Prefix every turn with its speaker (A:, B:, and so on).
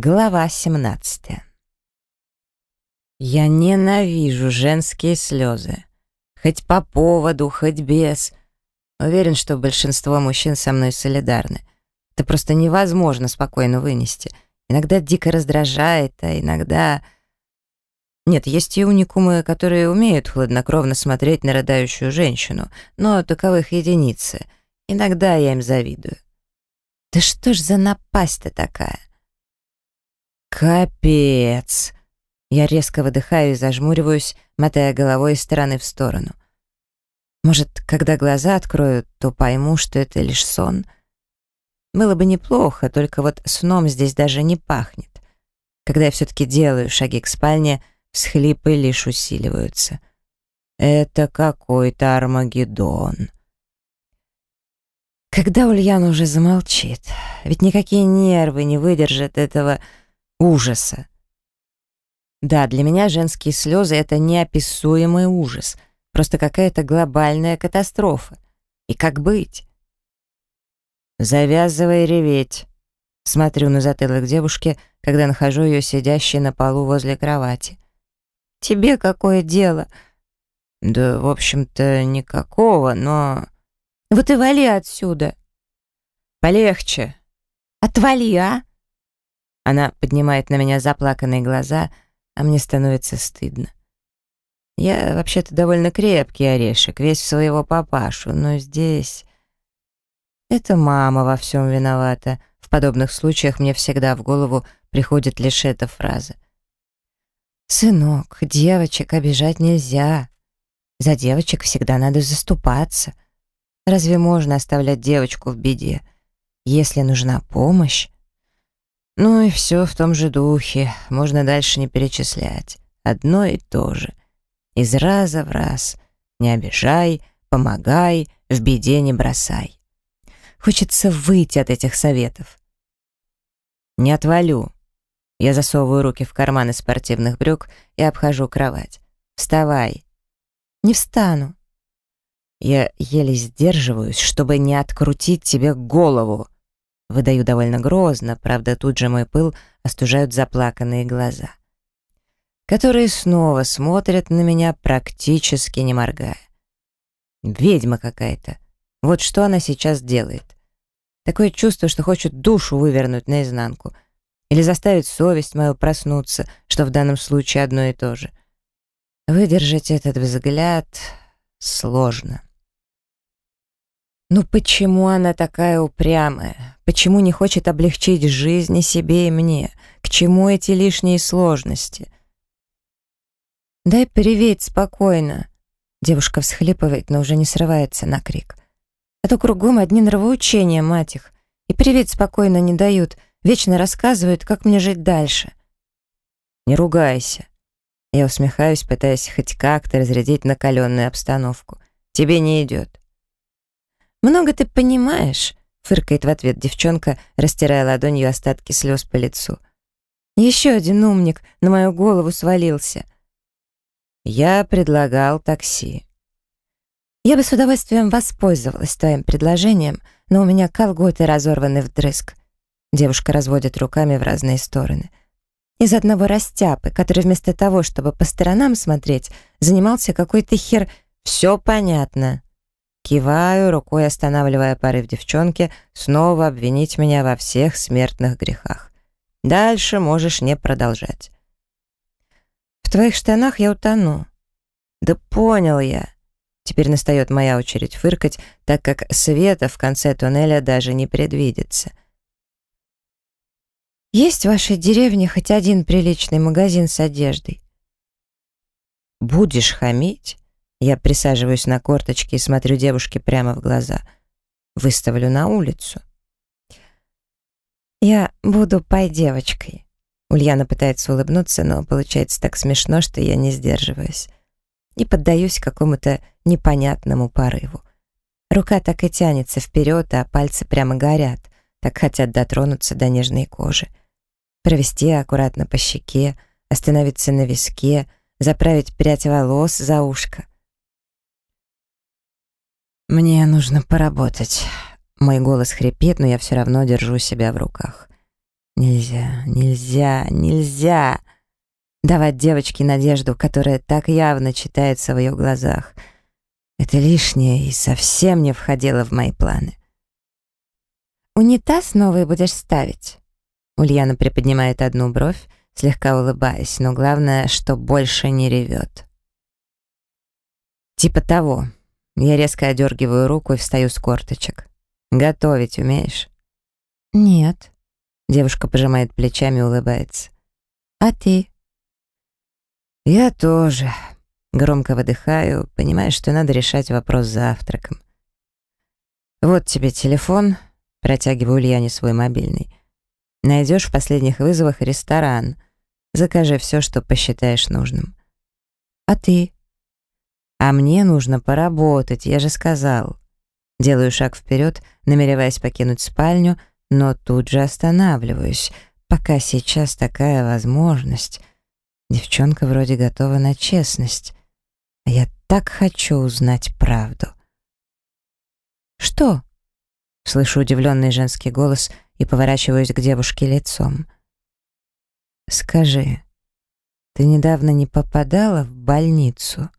A: Глава 17 Я ненавижу женские слезы. Хоть по поводу, хоть без. Уверен, что большинство мужчин со мной солидарны. Это просто невозможно спокойно вынести. Иногда дико раздражает, а иногда... Нет, есть и уникумы, которые умеют хладнокровно смотреть на рыдающую женщину, но таковых единицы. Иногда я им завидую. Да что ж за напасть-то такая? Капец! Я резко выдыхаю и зажмуриваюсь, мотая головой из стороны в сторону. Может, когда глаза открою, то пойму, что это лишь сон. Было бы неплохо, только вот сном здесь даже не пахнет. Когда я все-таки делаю шаги к спальне, всхлипы лишь усиливаются. Это какой-то Армагеддон. Когда Ульяна уже замолчит? Ведь никакие нервы не выдержат этого ужаса. Да, для меня женские слезы — это неописуемый ужас, просто какая-то глобальная катастрофа. И как быть? «Завязывай реветь», — смотрю на затылок девушки, когда нахожу ее сидящей на полу возле кровати. «Тебе какое дело?» «Да, в общем-то, никакого, но...» «Вот и вали отсюда!» «Полегче!» «Отвали, а!» Она поднимает на меня заплаканные глаза, а мне становится стыдно. Я вообще-то довольно крепкий орешек, весь в своего папашу, но здесь... Это мама во всем виновата. В подобных случаях мне всегда в голову приходит лишь эта фраза. «Сынок, девочек обижать нельзя. За девочек всегда надо заступаться. Разве можно оставлять девочку в беде? Если нужна помощь, ну и все в том же духе, можно дальше не перечислять. Одно и то же. Из раза в раз. Не обижай, помогай, в беде не бросай. Хочется выйти от этих советов. Не отвалю. Я засовываю руки в карманы спортивных брюк и обхожу кровать. Вставай. Не встану. Я еле сдерживаюсь, чтобы не открутить тебе голову. Выдаю довольно грозно, правда, тут же мой пыл остужают заплаканные глаза, которые снова смотрят на меня, практически не моргая. Ведьма какая-то. Вот что она сейчас делает. Такое чувство, что хочет душу вывернуть наизнанку. Или заставить совесть мою проснуться, что в данном случае одно и то же. Выдержать этот взгляд сложно. Ну почему она такая упрямая? Почему не хочет облегчить жизнь и себе, и мне? К чему эти лишние сложности? «Дай приветь спокойно», — девушка всхлипывает, но уже не срывается на крик. «А то кругом одни нравоучения, мать их, и привет спокойно не дают, вечно рассказывают, как мне жить дальше». «Не ругайся». Я усмехаюсь, пытаясь хоть как-то разрядить накаленную обстановку. «Тебе не идет». «Много ты понимаешь», — фыркает в ответ девчонка, растирая ладонью остатки слез по лицу. «Еще один умник на мою голову свалился». «Я предлагал такси». «Я бы с удовольствием воспользовалась твоим предложением, но у меня колготы разорваны вдрызг». Девушка разводит руками в разные стороны. Из одного растяпы, который вместо того, чтобы по сторонам смотреть, занимался какой-то хер... «Все понятно», Киваю, рукой останавливая порыв девчонки, снова обвинить меня во всех смертных грехах. Дальше можешь не продолжать. В твоих штанах я утону. Да понял я. Теперь настает моя очередь фыркать, так как света в конце туннеля даже не предвидится. Есть в вашей деревне хоть один приличный магазин с одеждой? Будешь хамить? Я присаживаюсь на корточки и смотрю девушке прямо в глаза. Выставлю на улицу. «Я буду пай-девочкой». Ульяна пытается улыбнуться, но получается так смешно, что я не сдерживаюсь. И поддаюсь какому-то непонятному порыву. Рука так и тянется вперед, а пальцы прямо горят, так хотят дотронуться до нежной кожи. Провести аккуратно по щеке, остановиться на виске, заправить прядь волос за ушко. «Мне нужно поработать». Мой голос хрипит, но я все равно держу себя в руках. Нельзя, нельзя, нельзя давать девочке надежду, которая так явно читается в ее глазах. Это лишнее и совсем не входило в мои планы. «Унитаз новый будешь ставить?» Ульяна приподнимает одну бровь, слегка улыбаясь, но главное, что больше не ревет. «Типа того». Я резко одергиваю руку и встаю с корточек. «Готовить умеешь?»
B: «Нет».
A: Девушка пожимает плечами и улыбается.
B: «А ты?»
A: «Я тоже». Громко выдыхаю, понимая, что надо решать вопрос с завтраком. «Вот тебе телефон», протягиваю Ульяне свой мобильный. «Найдешь в последних вызовах ресторан. Закажи все, что посчитаешь нужным».
B: «А ты?»
A: «А мне нужно поработать, я же сказал». Делаю шаг вперед, намереваясь покинуть спальню, но тут же останавливаюсь, пока сейчас такая возможность. Девчонка вроде готова на честность. А я так хочу узнать правду.
B: «Что?»
A: Слышу удивленный женский голос и поворачиваюсь к девушке лицом. «Скажи, ты недавно не попадала в больницу?»